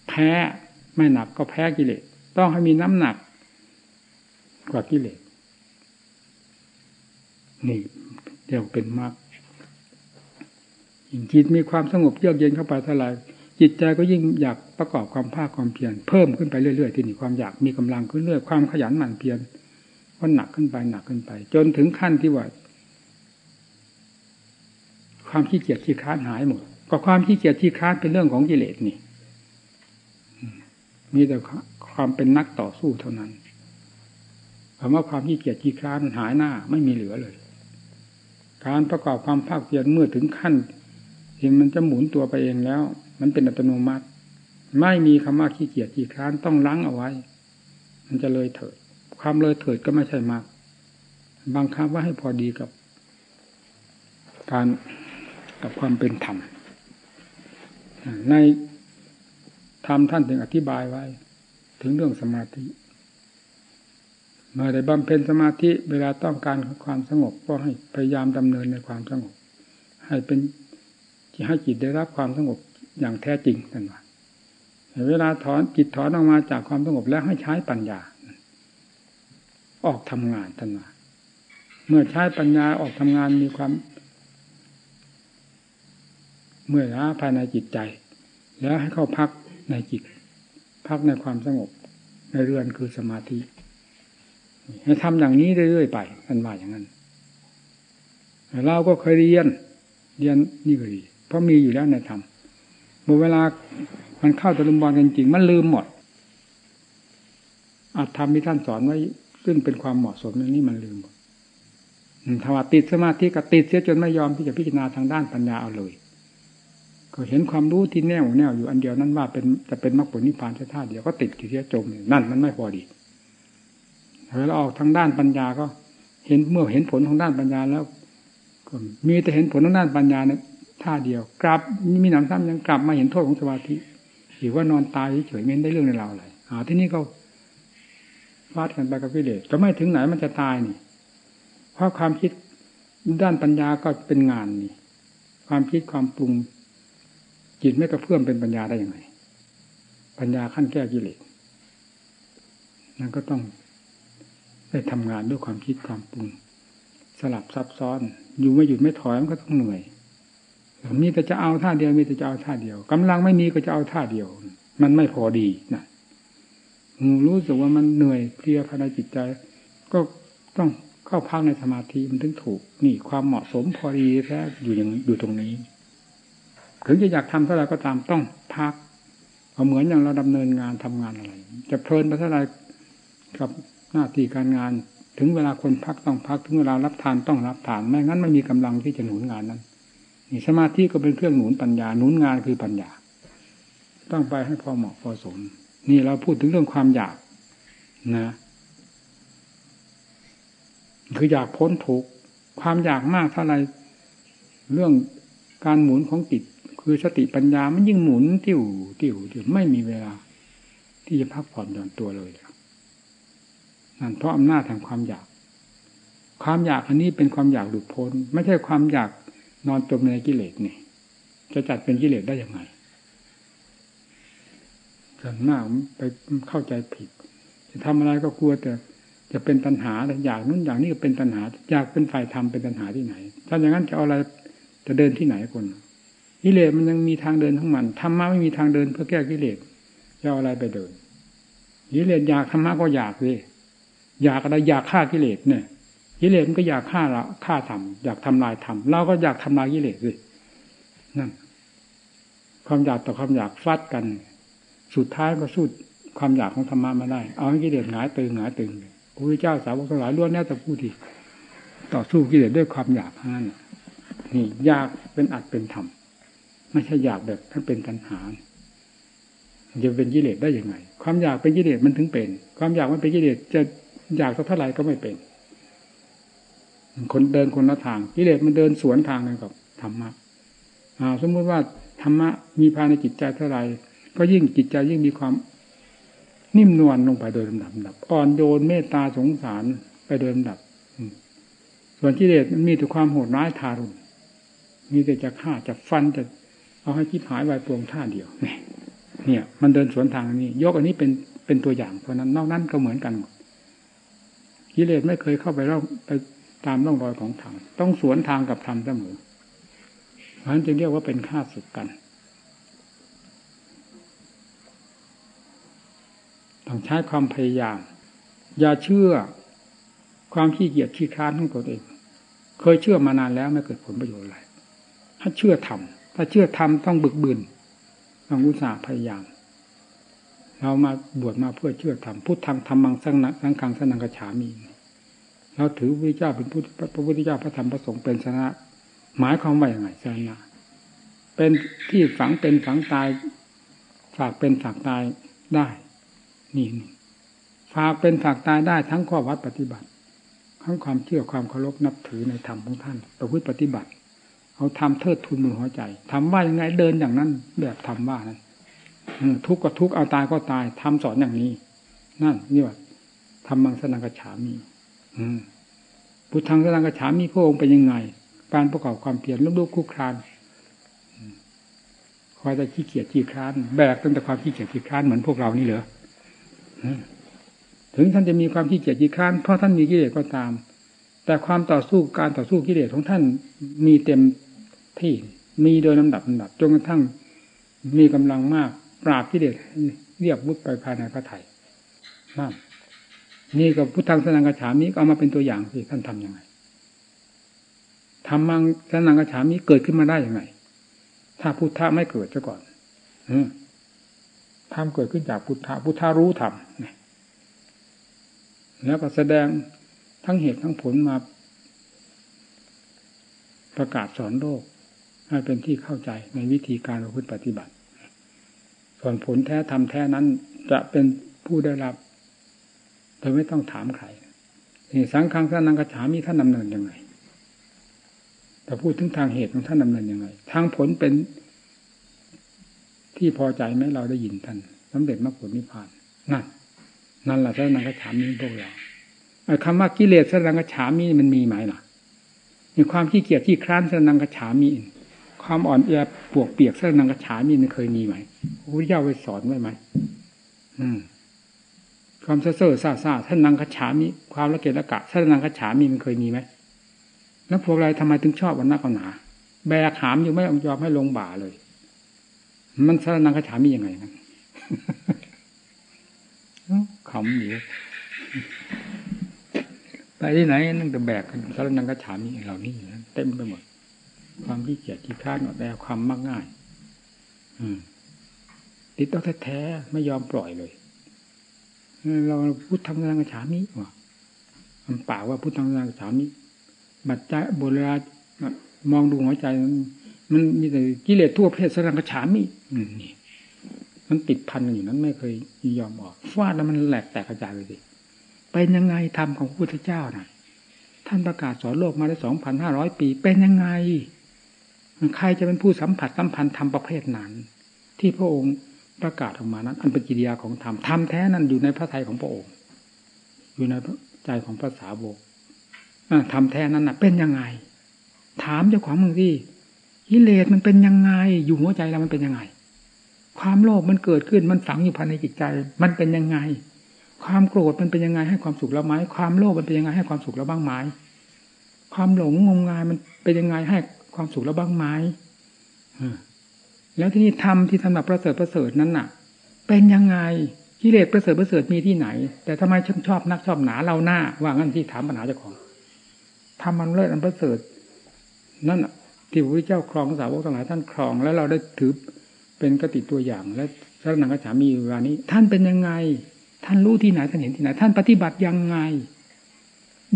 แพ้ไม่หนักก็แพ้กิเลสต้องให้มีน้ำหนัก กว่ากิเลสนี่เรียกเป็นมรรคจิตมีความสงบเยือกเย็นเข้าไปเท่าไหร่ จิตใจก็ยิ่งอยากประกอบความภาคความเพียรเพิ่มขึ้นไปเรื่อยๆที่นี่ความอยากมีกำลังขึ้นเรื่อยความขยันหมั่นเพียรก็หนักขึ้นไปหนักขึ้นไป จนถึงขั้นที่ว่า ความขี้เกียจขี้ค้านหายหมดก็ความขี้เกียจขี้ค้านเป็นเรื่องของกิเลสนี่มีแต่ความเป็นนักต่อสู้เท่านั้นคำว่าความขี้เกียจขี้ค้านหายหน้า ไม่มีเหลือเลย การประกอบความภาคเพียรเมื่อถึงขั้นที่มันจะหมุนตัวไปเองแล้วมันเป็นอัตโนมัติ ไม่มีคำว่าขี้เกียจขี้ค้านต้องล้างเอาไว้ มันจะเลยเถิด ความเลยเถิดก็ไม่ใช่มากบางคำว่าให้พอดีกับ การกับความเป็นธรรมในธรรมท่านถึงอธิบายไว้ ถึงเรื่องสมาธิ เมื่อได้บำเพ็ญสมาธิเวลาต้องการความสงบก็ให้พยายามดำเนินในความสงบ ให้เป็นให้จิตได้รับความสงบ อย่างแท้จริงท่านว่าเวลาถอนจิตถอนออกมาจากความสงบแล้วให้ใช้ปัญญา ออกทำงานท่านว่าเมื่อใช้ปัญญาออกทำงานมีความ เมื่อล้าภายในจิตใจ แล้วให้เข้าพักในจิต พักในความสงบ ในเรือนคือสมาธิให้ทำอย่างนี้เรื่อยๆไปท่านว่าอย่างนั้นเราก็เคยเรียน เรียนนี่ก็ดีเพราะมีอยู่แล้วในธรรม เมื่อเวลามันเข้าตะลุมบอลกันจริง มันลืมหมดอาจทำที่ท่านสอนไว้ซึ่งเป็นความเหมาะสมอย่างนี้มันลืมหมดถ้าว่าติดสมาธิก็ติดเสียจนไม่ยอมที่จะพิจารณาทางด้านปัญญาเอาเลย ก็เห็นความรู้ที่แน่วแน่วอยู่อันเดียวนั้นว่าเป็นจะเป็นมรรคผลนิพพานแค่ท่าเดียวก็ติดที่เสียจมนั่นมันไม่พอดีเวลาออกทางด้านปัญญาก็ เห็นเมื่อเห็นผลของด้านปัญญาแล้วก็มีแต่เห็นผลทางด้านปัญญาเนี่ย ท่าเดียว กลับมีหนำซ้ำยังกลับมาเห็นโทษของสมาธิหรือว่านอนตายเฉยไม่ได้เรื่องในเราอะไรอ่าที่นี่ก็ฟาดกันไปกับวิเลศก็ไม่ถึงไหนมันจะตายนี่ เพราะความคิดด้านปัญญาก็เป็นงานนี่ ความคิดความปรุงจิตไม่กระเพื่อมเป็นปัญญาได้ยังไงปัญญาขั้นแก้กิเลสนั่นก็ต้องได้ทำงานด้วยความคิดความปรุง สลับซับซ้อน อยู่ไม่หยุดไม่ถอยมันก็ต้องเหนื่อย มีแต่จะเอาท่าเดียว มีแต่จะเอาท่าเดียวกำลังไม่มีก็จะเอาท่าเดียว มันไม่พอดีนะรู้สึกว่ามันเหนื่อยเพลียภายในจิตใจ ก็ต้องเข้าพักในสมาธิมันถึงถูก นี่ความเหมาะสมพอดีแท้อยู่อย่างอยู่ตรงนี้ ถึงจะอยากทำเท่าไรก็ตามต้องพักเอาเหมือนอย่างเราดำเนินงานทำงานอะไร จะเพลินไปเท่าไรกับหน้าที่การงาน ถึงเวลาคนพักต้องพักถึงเวลารับทานต้องรับทานไม่งั้นไม่มีกำลังที่จะหนุนงานนั้น สมาธิก็เป็นเครื่องหนุนปัญญาหนุนงานคือปัญญา ต้องไปให้พอเหมาะพอสม นี่เราพูดถึงเรื่องความอยากนะ คืออยากพ้นทุกข์ความอยากมากเท่าไรเรื่องการหมุนของจิตคือสติปัญญามันยิ่งหมุนติวติวติวไม่มีเวลา ที่จะพักผ่อนหย่อนตัวเลยนั่นเพราะอำนาจแห่งความอยาก ความอยากอันนี้เป็นความอยากหลุดพ้น ไม่ใช่ความอยาก นอนจมในกิเลสนี่จะจัดเป็นกิเลสได้ยังไงส่วนมากไปเข้าใจผิด จะทำอะไรก็กลัวแต่จะเป็นตัณหาแต่อยากนู้นอย่างนี้ก็เป็นตัณหา อยากเป็นฝ่ายธรรมเป็นตัณหาที่ไหน ถ้าอย่างนั้นจะเอาอะไรจะเดินที่ไหนคนกิเลสมันยังมีทางเดินของมันธรรมะไม่มีทางเดินเพื่อแก้กิเลสจะเอาอะไรไปเดินกิเลสอยากธรรมะก็อยากเลยอยากอะไรอยากฆ่ากิเลสเนี่ย กิเลสมันก็อยากฆ่าเราฆ่าธรรมอยากทำลายธรรมเราก็อยากทำลายกิเลสเลยนั่นความอยากต่อความอยากฟัดกัน สุดท้ายก็สู้ความอยากของธรรมะมาได้ เอาให้กิเลสหงายตึงหงายตึงเลยพระพุทธเจ้าสาวกทั้งหลายล้วนแน่แต่ผู้ที่ต่อสู้กิเลสด้วยความอยากนั่นนี่อยากเป็นอัดเป็นธรรมไม่ใช่อยากแบบถ้านเป็นตัณหาจะเป็นกิเลสได้ยังไง ความอยากเป็นกิเลสมันถึงเป็น ความอยากมันเป็นกิเลสจะอยากสักเท่าไหร่ก็ไม่เป็น คนเดินคนละทางกิเลสมันเดินสวนทางกันกับธรรมะสมมติว่าธรรมะมีภายในจิตใจเท่าไหร่ก็ยิ่งจิตใจยิ่งมีความนิ่มนวลลงไปโดยลำดับดับอ่อนโยนเมตตาสงสารไปโดยลำดับ ส่วนกิเลสมันมีแต่ความโหดร้ายทารุณมีแต่จะฆ่าจะฟันจะเอาให้คิดหายวายปวงท่าเดียวเนี่ย มันเดินสวนทางนี้ ยกอันนี้เป็นเป็นตัวอย่างเพราะนั้น นอกนั้นก็เหมือนกันหมดกิเลสไม่เคยเข้าไปร่องไป ตามร่องรอยของธรรมต้องสวนทางกับธรรมเสมอเพราะนั้นจึงเรียกว่าเป็นข้าศึกกัน ต้องใช้ความพยายาม อย่าเชื่อความขี้เกียจขี้ค้านของตัวเอง เคยเชื่อมานานแล้วไม่เกิดผลประโยชน์อะไร ถ้าเชื่อทำถ้าเชื่อทำต้องบึกบืนต้องอุตส่าห์พยายามเรามาบวชมาเพื่อเชื่อทำพุทธังธรรมังสังนังสังขังสนังกระฉามี เราถือพระเจ้าเป็นพระพุทธเจ้าพระธรรมพระสงฆ์เป็นชนะหมายความว่าอย่างไรชนะเป็นที่ฝังเป็นฝังตายฝากเป็นฝากตายได้นี่ฝากเป็นฝากตายได้ทั้งข้อวัดปฏิบัติทั้งความเชื่อความเคารพนับถือในธรรมของท่านประพฤติปฏิบัติ เอาทำเทิดทุนมือหัวใจทำว่ายังไงเดินอย่างนั้น แบบทำว่านั้นทุกข์ก็ทุกข์เอาตายก็ตายทำสอนอย่างนี้ นั่นนี่ว่าทำมังสนังกระฉามี พุทธังสนังกระฉามีพระองค์เป็นยังไง การประกอบความเพียรลุกคุกครานคอยแต่ขี้เกียจขี้คร้านแบกตั้งแต่ความขี้เกียจขี้คร้านเหมือนพวกเรานี่เหรอถึงท่านจะมีความขี้เกียจขี้ค้านเพราะท่านมีกิเลสก็ตาม แต่ความต่อสู้การต่อสู้กิเลสของท่านมีเต็มที่มีโดยลำดับลำดับจนกระทั่งมีกำลังมาก ปราบกิเลสเรียบวุฒไปภายในพระไถ่นั่น นี่กับพุทธังสนังกระฉามิก็เอามาเป็นตัวอย่างสิท่านทํำยังไงทำมังสนังกระฉามิเกิดขึ้นมาได้ยังไง ถ้าพุทธะไม่เกิดซะก่อนอืธรรมเกิดขึ้นจากพุทธะพุทธะรู้ธรรมแล้วก็แสดงทั้งเหตุทั้งผลมา ประกาศสอนโลก ให้เป็นที่เข้าใจในวิธีการประพฤติปฏิบัติ ส่วนผลแท้ทำแท้นั้นจะเป็นผู้ได้รับ โดยไม่ต้องถามใครนี่สังฆังสนังกระฉามีท่านดำเนินยังไงแต่พูดถึงทางเหตุของท่านดำเนินยังไง ทางผลเป็น ที่พอใจไหมเราได้ยินท่านสำเร็จมรรคผลนิพพานนั่นนั่นแหละสนังกระฉามีพวกเราคำว่ากิเลสสนังกระฉามีมันมีไหมล่ะมีความขี้เกียจที่คร้านสนังกระฉามีความอ่อนแอปวกเปียกสนังกระฉามีมันเคยมีไหมพระพุทธเจ้าไปสอนไว้ไหมอืม ความเซ่อซ่าซ่าท่านนังกฉามีความละเกะละกะท่านนังกฉามีมันเคยมีไหมแล้วพวกเราทำไมถึงชอบวันนักวันหนาแบกหามอยู่ไม่ยอมให้ลงบ่าเลย มันสารนังคาถามียังไงนะขำอยู่ไปที่ไหนนั่งแต่แบกสารนังกระฉามีเหล่านี้เต็มไปหมด ความที่เกียจที่ค้านอดแอความมักง่าย อืมติดต้องแท้ๆไม่ยอมปล่อยเลย เราพูดทำงานกระฉามิว่ะมันป่าว่าพุทธังสารกระฉามิบัดใจบนเวลามองดูหัวใจ มันมีแต่กิเลสทั่วเพศสรังกระฉามินี่มันติดพันกันอยู่นั้นไม่เคยยอมออกฟาดแล้วมันแหลกแตกกระจายเลยสิเป็นยังไงธรรมของพระพุทธเจ้านะ่ะ ท่านประกาศสอนโลกมาได้สองพันห้าร้อยปี เป็นยังไงใครจะเป็นผู้สัมผัสสัมพันธ์ธรรมประเภทนั้น ที่พระองค์ ประกาศออกมานั้น อันเป็นกิริยาของธรรมธรรมแท้นั้นอยู่ในพระทัยของพระองค์ อยู่ในใจของภาษาโบกธรรมแท้นั้นน่ะเป็นยังไง ถามเจ้าของมึงที่กิเลสมันเป็นยังไง อยู่หัวใจเรามันเป็นยังไง ความโลภมันเกิดขึ้นมันฝังอยู่ภายในจิตใจ มันเป็นยังไง ความโกรธมันเป็นยังไงให้ความสุขเราไหมความโลภมันเป็นยังไงให้ความสุขเราบ้างไหมความหลงงมงายมันเป็นยังไงให้ความสุขเราบ้างไหม แล้วที่นี่ทำที่ทำแบบประเสริฐประเสริฐนั้นน่ะ เป็นยังไงกิเลสประเสริฐประเสริฐมีที่ไหน แต่ทำไมฉันชอบนักชอบหนาเราหน้า ว่างั้นที่ถามปัญหาเจ้าของทำมันเลิศอันประเสริฐ นั่นที่พระพุทธเจ้าครองสาวกทั้งหลายท่านครอง แล้วเราได้ถือเป็นกติตัวอย่าง และสรนังกระฉามีเวลานี้ ท่านเป็นยังไง ท่านรู้ที่ไหนท่านเห็นที่ไหน ท่านปฏิบัติยังไง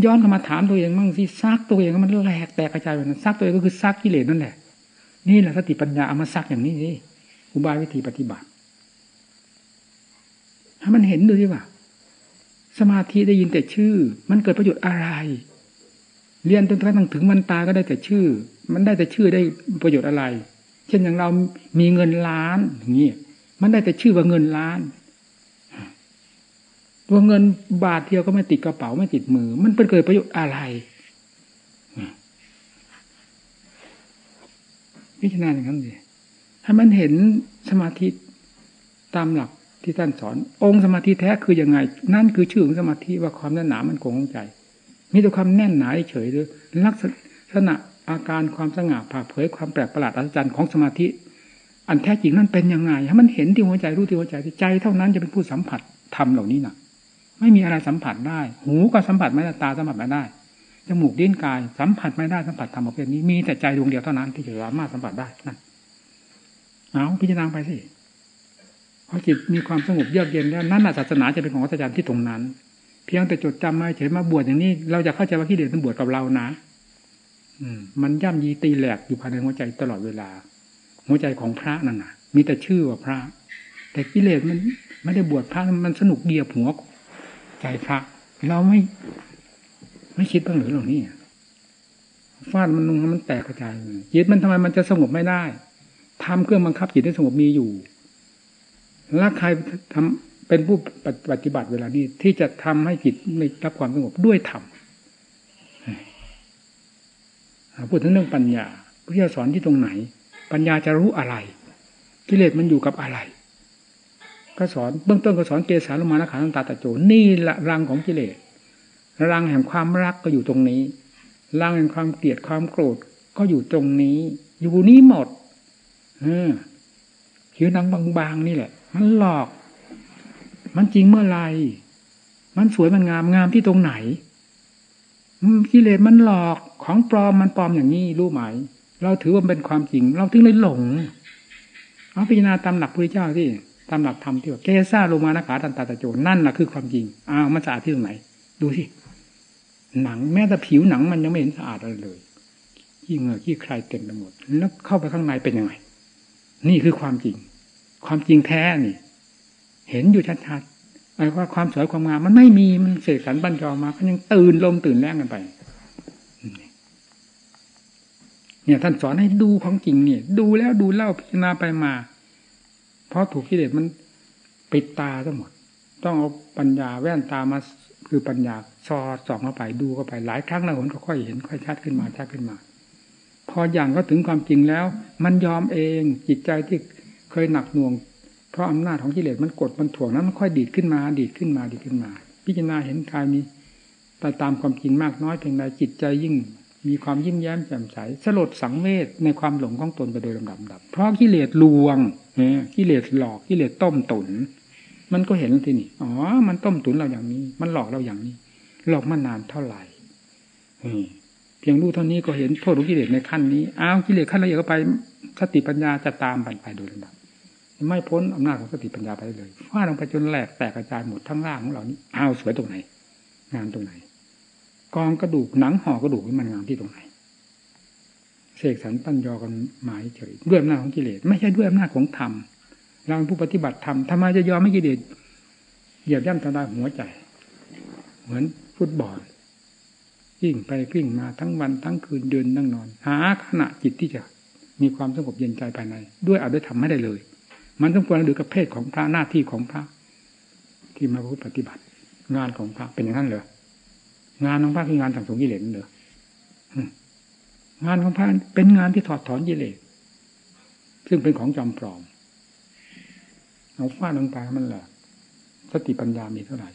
ย้อนเข้ามาถามตัวเองมั่งสิซักตัวเองมันแหลกแตกกระจายแบบนั้นซักตัวเองก็คือซักกิเลสนั่นแหละ นี่แหละสติปัญญาเอามาซักอย่างนี้นี่อุบายวิธีปฏิบัติให้มันเห็นดูดิว่า สมาธิได้ยินแต่ชื่อ มันเกิดประโยชน์อะไร เรียนจนกระทั่งถึงมันตาก็ได้แต่ชื่อ มันได้แต่ชื่อได้ประโยชน์อะไร เช่นอย่างเรามีเงินล้านอย่างนี้มันได้แต่ชื่อว่าเงินล้านตัวเงินบาทเดียวก็ไม่ติดกระเป๋าไม่ติดมือ มันเป็นเกิดประโยชน์อะไร พิจารณาอย่างนั้นสิให้มันเห็นสมาธิตามหลักที่ท่านสอน องค์สมาธิแท้คือยังไง นั่นคือชื่อของสมาธิว่าความแน่นหนามันคงของใจ มีแต่ความแน่นหนาเฉยหรือลักษณะอาการความสง่าผ่าเผยความแปลกประหลาดอัศจรรย์ของสมาธิ อันแท้จริงนั่นเป็นยังไงให้มันเห็นที่หัวใจรู้ที่หัวใจที่ใจเท่านั้นจะเป็นผู้สัมผัสธรรมเหล่านี้นะไม่มีอะไรสัมผัสได้ หูก็สัมผัสไม่ได้ตาสัมผัสไม่ได้ จมูกดิ้นกาย สัมผัสไม่ได้สัมผัสธรรมประเภทนี้มีแต่ใจดวงเดียวเท่านั้นที่จะสามารถสัมผัสได้นั่นเอาพิจารณาไปสิพอจิตมีความสงบเยือกเย็นแล้วนั่นศาสนาจะเป็นของอาจารย์ที่ตรงนั้น เพียงแต่จดจำมาเฉยมาบวชอย่างนี้ เราจะเข้าใจว่ากิเลสมันบวชกับเรานะอืม มันย่ำยีตีแหลกอยู่ภายในหัวใจตลอดเวลา หัวใจของพระนั่นน่ะ มีแต่ชื่อว่าพระ แต่กิเลสมันไม่ได้บวชพระมันสนุกเดียบหัวใจพระ เราไม่ ไม่คิดบ้างหรือหรอนี่ฟาดมันนุงมันแตกกระจายจิตมันทำไมมันจะสงบไม่ได้ทำเครื่องบังคับจิตให้สงบมีอยู่แล้วใครทำเป็นผู้ปฏิบัติเวลานี้ ที่จะทำให้จิตในรับความสงบด้วยธรรมพูดถึงเรื่องปัญญาพระเจ้าสอนที่ตรงไหน ปัญญาจะรู้อะไรกิเลสมันอยู่กับอะไรก็สอนเบื้องต้นก็สอนเกสาลมานะขาตันตาตะโจนี่ละรังของกิเลส รังแห่งความรักก็อยู่ตรงนี้ รังแห่งความเกลียดความโกรธก็อยู่ตรงนี้ อยู่นี้หมดเออผิวหนังบางๆนี่แหละ มันหลอก มันจริงเมื่อไรมันสวยมันงามงามที่ตรงไหนกิเลสมันหลอกของปลอมมันปลอมอย่างนี้รู้ไหม เราถือว่าเป็นความจริง เราถึงเลยหลงเอาพิจารณาตามหลักพระเจ้าที่ตามหลักธรรมที่ว่าเกซ่าโลมานะขาตันตาตะโจนั่นแหละคือความจริงอ้าวมันสะอาดที่ตรงไหน ดูสิ หนังแม้แต่ผิวหนังมันยังไม่เห็นสะอาดอะไรเลยขี้เหงื่อขี้ใครเต็มไปหมด แล้วเข้าไปข้างในเป็นยังไง นี่คือความจริง ความจริงแท้นี่ เห็นอยู่ชัดๆไอ้ว่าความสวยความงามมันไม่มีมันเสกสรรบัญจอมาก็ยังตื่นลมตื่นแรงกันไปเนี่ยท่านสอนให้ดูของจริงเนี่ย ดูแล้วดูเล่าพิจารณาไปมา เพราะถูกกิเลสมันปิดตาทั้งหมด ต้องเอาปัญญาแว่นตามา คือปัญญาซอส่องเข้าไปดูเข้าไปหลายครั้งแล้วผลก็ค่อยเห็นค่อยชัดขึ้นมาชัดขึ้นมา พออย่างก็ถึงความจริงแล้ว มันยอมเองจิตใจที่เคยหนักหน่วง เพราะอำนาจของกิเลสมันกดมันถ่วงนั้นมันค่อยดีดขึ้นมาดีดขึ้นมาดีดขึ้นมา พิจารณาเห็นกายมีไปตามความจริงมากน้อยเพียงใดจิตใจยิ่ง มีความยิ้มแย้มแจ่มใสสลดสังเวชในความหลงของตนไปโดยลำดับเพราะกิเลสลวงกิเลสหลอกกิเลสต้มตุ๋น มันก็เห็นที่นี่อ๋อ มันต้มตุ๋นเราอย่างนี้ มันหลอกเราอย่างนี้ หลอกมานานเท่าไหร่เพียงรู้เท่านี้ก็เห็นโทษของกิเลสในขั้นนี้อ้าวกิเลสขั้นละเอียดก็ไปสติปัญญาจะตามไปโดยลำดับไม่พ้นอำนาจของสติปัญญาไปเลยฟาดลงไปจนแหลกแตกกระจายหมดทั้งร่างของเรานี้อ้าวสวยตรงไหน งานตรงไหน กองกระดูกหนังห่อกระดูกนี่มันงามที่ตรงไหนเสกสรรปัญญากันหมายเฉยด้วยอำนาจของกิเลสไม่ใช่ด้วยอำนาจของธรรม เรานผู้ปฏิบัติธรรมทำไมจะยอมไม่กิเลสเหยียบย่ำทำลายหัวใจ เหมือนฟุตบอลวิ่งไปวิ่งมาทั้งวันทั้งคืนเดินนั่งนอน หาขณะจิตที่จะมีความสงบเย็นใจภายใน ด้วยอาจได้ทำไม่ได้เลย มันต้องควรดูกับเพศของพระหน้าที่ของพระ ที่มาพูดปฏิบัติ งานของพระเป็นอย่างนั้นเหรองานของพระคืองานสังสมกิเลสเหรองานของพระเป็นงานที่ถอดถอนกิเลสซึ่งเป็นของจำปลอม เอาฟาดลงไปมันแหละสติปัญญามีเท่าไหร่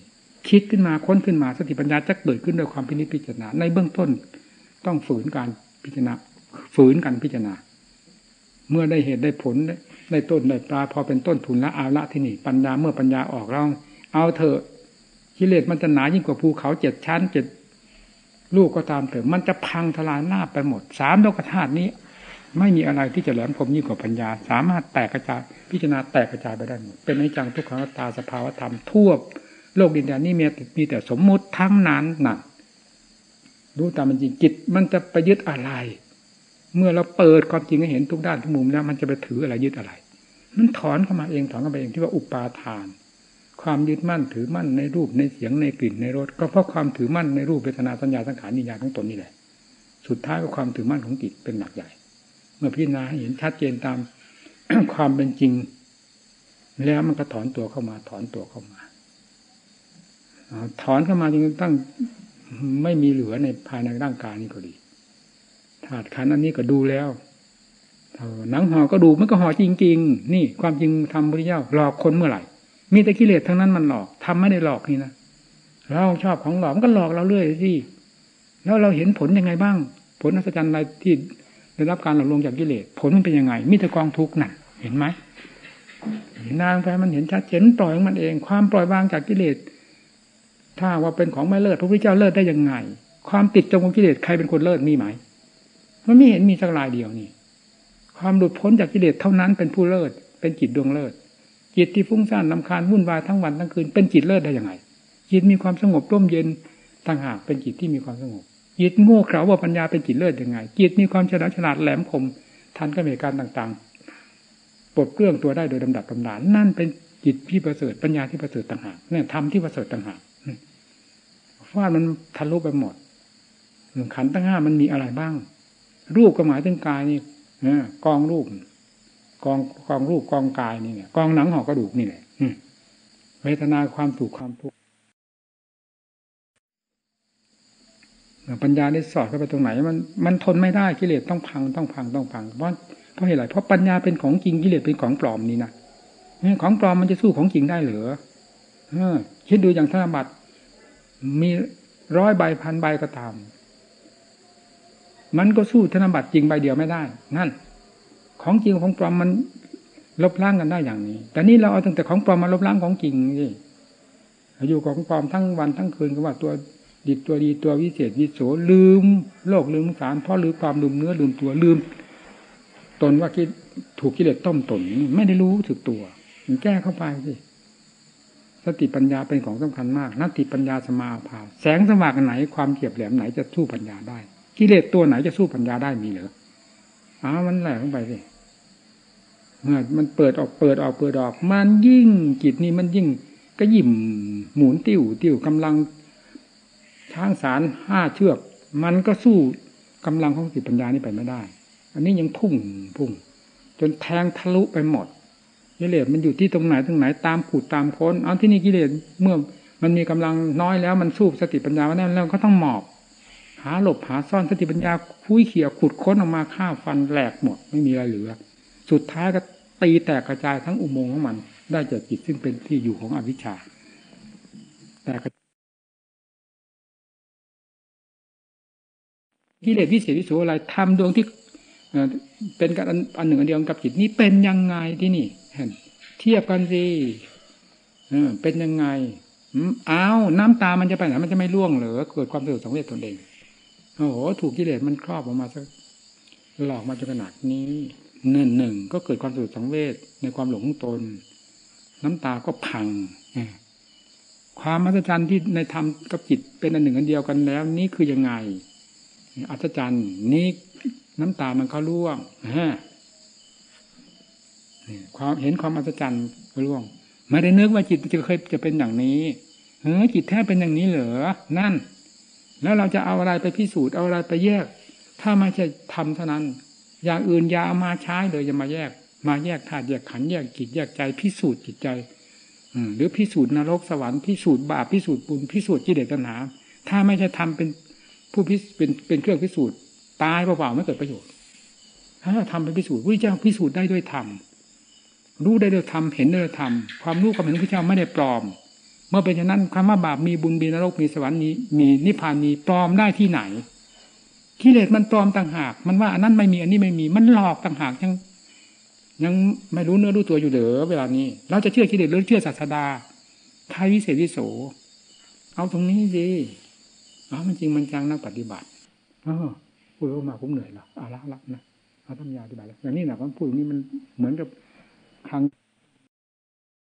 คิดขึ้นมาค้นขึ้นมาสติปัญญาจะเกิดขึ้นโดยความพินิจพิจารณา ในเบื้องต้นต้องฝืนการพิจารณา ฝืนกันพิจารณา เมื่อได้เหตุได้ผลได้ต้นได้ปลาพอเป็นต้นทุนแล้วเอาละที่นี่ปัญญาเมื่อปัญญาออกเราเอาเถอะกิเลสมันจะหนายิ่งกว่าภูเขาเจ็ดชั้นเจ็ดลูกก็ตามเถอะมันจะพังทลายหน้าไปหมดสามโลกธาตุนี้ ไม่มีอะไรที่จะแหลมคมยิ่งกว่าปัญญา สามารถแตกกระจายพิจารณาแตกกระจายไปได้หมดเป็นอนิจจังทุกขังตาสภาวธรรมทั่วโลกดินแดนนี้มีมีแต่สมมุติทั้งนั้นน่ะรู้ตามมันจริงจิตมันจะไปยึดอะไร เมื่อเราเปิดความจริงให้เห็นทุกด้านทุกมุมแล้ว มันจะไปถืออะไรยึดอะไร มันถอนเข้ามาเองถอนเข้ามาเองที่ว่าอุปาทาน ความยึดมั่นถือมั่นในรูปในเสียงในกลิ่นในรสก็เพราะความถือมั่นในรูปเวทนาสัญญาสังขารนิยามของตนนี่แหละ สุดท้ายก็ความถือมั่นของจิตเป็นหลักใหญ่ มื่อพิจารณาเห็นชัดเจนตามความเป็นจริง แล้วมันก็ถอนตัวเข้ามา ถอนตัวเข้ามาถอนเข้ามาจนตั้งไม่มีเหลือในภายในร่างกายนี้ก็ดีถาดขันอันนี้ก็ดูแล้วหนังห่อก็ดูมันก็ห่อจริง ๆ นี่ความจริงทำพระเจ้าหลอกคนเมื่อไหร่ มีแต่กิเลสทั้งนั้นมันหลอกทำไม่ได้หลอกนี่นะเราชอบของหลอกมันก็หลอกเราเรื่อยสิแล้วเราเห็นผลยังไงบ้าง ผลอัศจรรย์อะไรที่ ได้รับการหลอกลวงจากกิเลสผลมันเป็นยังไงมีแต่กองทุกข์น่ะ เห็นไหมหนางไปมันเห็นชัดเจนปล่อยของมันเอง ความปล่อยวางจากกิเลสถ้าว่าเป็นของไม่เลิศพระพุทธเจ้าเลิศได้ยังไง ความติดจมของกิเลสใครเป็นคนเลิศมีไหมมันไม่เห็นมีสักรายเดียวนี่ ความหลุดพ้นจากกิเลสเท่านั้นเป็นผู้เลิศเป็นจิตดวงเลิศจิตที่ฟุ้งซ่านลาคาญวุ่นวายทั้งวันทั้งคืนเป็นจิตเลิศได้ยังไงจิตมีความสงบร่มเย็นต่างหากเป็นจิตที่มีความสงบ จิตโง่เขลาว่าปัญญาเป็นจิตเลิศยังไงจิตมีความฉลาดฉลาดแหลมคม ทันกับเหตุการณ์ต่างๆปลดเกลื่องตัวได้โดยลำดับลำดานนั่นเป็นจิตที่ประเสริฐปัญญาที่ประเสริฐต่างหากเนี่ยทำที่ประเสริฐต่างหากฟาดมันทะลุไปหมดขันตั้งห้ามันมีอะไรบ้าง รูปก็หมายถึงกายนี่กองรูปกองกองรูปกองกายนี่เนี่ยกองหนังห่อกระดูกนี่แหละเวทนาความสุขความทุกข์ ปัญญาได้สอดเข้าไปตรงไหน มันมันทนไม่ได้กิเลสต้องพังต้องพังต้องพังเพราะเพราะเหตุไรเพราะปัญญาเป็นของจริงกิเลสเป็นของปลอมนี่นะของปลอมมันจะสู้ของจริงได้หรือเออคิดดูอย่างธนบัตรมีร้อยใบพันใบก็ตาม มันก็สู้ธนบัตรจริงใบเดียวไม่ได้ นั่น ของจริงของปลอมมันลบล้างกันได้อย่างนี้ แต่นี่เราเอาตั้งแต่ของปลอมมาลบล้างของจริงนี่อยู่ของปลอมทั้งวันทั้งคืนก็ว่าตัว ดีตัวดีตัววิเศษวิโสลืม โลกลืมสารเพราะลืมความลืมเนื้อลืมตัวลืม ตนว่าคิดถูกกิเลสต้มตนไม่ได้รู้สึกตัวมันแก้เข้าไปสิสติปัญญาเป็นของสำคัญมากนัตติปัญญาสมาภาแสงสว่างไหนความเฉียบแหลมไหนจะสู้ปัญญาได้ กิเลสตัวไหนจะสู้ปัญญาได้มีเหรออ้ามันแหลมไปสิเมื่อมันเปิดออกเปิดออกเปิดออก มันยิ่งจิตนี้มันยิ่งก็ยิ่มหมุนติ้วติ้วกำลัง ช้างสารห้าเชือก มันก็สู้กำลังของสติปัญญานี้ไปไม่ได้ อันนี้ยังพุ่งพุ่ง จนแทงทะลุไปหมดกิเลสมันอยู่ที่ตรงไหนตรงไหนตามขูดตามค้นเอาที่นี่กิเลสเมื่อมันมีกำลังน้อยแล้วมันสู้สติปัญญาไม่ได้แล้วก็ต้องหมอบ หาหลบหาซ่อนสติปัญญาคุยเขี่ยขุดค้นออกมาฆ่าฟันแหลกหมดไม่มีอะไรเหลือ สุดท้ายก็ตีแตกกระจายทั้งอุโมงค์ของมัน ได้จากจิตซึ่งเป็นที่อยู่ของอวิชชาแต่ กิเลสวิเศษวิโสอะไรทำดวงที่เป็นกันอันหนึ่งอันเดียวกับจิตนี้เป็นยังไงที่นี่เทียบกันสิเป็นยังไงอ้าวน้ำตามันจะไปไหนมันจะไม่ร่วงเหรอเกิดความสะดุดสังเวชตนเองโอ้โหถูกกิเลสมันครอบออกมาสักหลอกมาจนขนาดนี้หนึ่งหนึ่งก็เกิดความสุดสังเวชในความหลงของตน น้ำตาก็พังความอัศจรรย์ที่ในธรรมกับจิตเป็นอันหนึ่งอันเดียวกันแล้ว นี่คือยังไง อัศจรรย์นี่น้ำตามันก็ร่วงฮะความเห็นความอัศจรรย์ก็ร่วงไม่ได้นึกว่าจิตจะเคยจะเป็นอย่างนี้เฮ้ยจิตแท้เป็นอย่างนี้เหรอนั่น แล้วเราจะเอาอะไรไปพิสูจน์เอาอะไรไปแยก ถ้าไม่ใช่ทำเท่านั้น อย่างอื่นอย่าเอามาใช้เลยอย่ามาแยก มาแยกธาตุแยกขันธ์แยกจิตแยกใจพิสูจน์จิตใจหรือพิสูจน์นรกสวรรค์พิสูจน์บาปพิสูจน์บุญพิสูจน์กิเลสตัณหา ถ้าไม่ใช่ทำเป็น ผู้พิเป็นเป็นเครื่องพิสูจน์ตายเปล่าๆไม่เกิดประโยชน์ ถ้าทำเป็นพิสูจน์พระเจ้าพิสูจน์ได้ด้วยธรรมรู้ได้ด้วยธรรมเห็นได้ด้วยธรรมความรู้ความเห็นพระเจ้าไม่ได้ปลอม เมื่อเป็นฉะนั้นคำว่าบาปมีบุญมีนรกมีสวรรค์มีมีนิพพานมีปลอมได้ที่ไหนกิเลสมันปลอมต่างหาก มันว่าอันนั้นไม่มีอันนี้ไม่มีมันหลอกต่างหากยังยังไม่รู้เนื้อรู้ตัวอยู่เด้อเวลานี้ เราจะเชื่อกิเลสหรือเชื่อศาสดาใครวิเศษวิโสเอาตรงนี้สิ อ๋อมันจริงมันจังนักปฏิบัติอ๋อพูดออกมาผมเหนื่อยหรออาละละนะเอาทำยาปฏิบัติแล้วอย่างนี้นะผมพูดนี้มันเหมือนกับครั้ง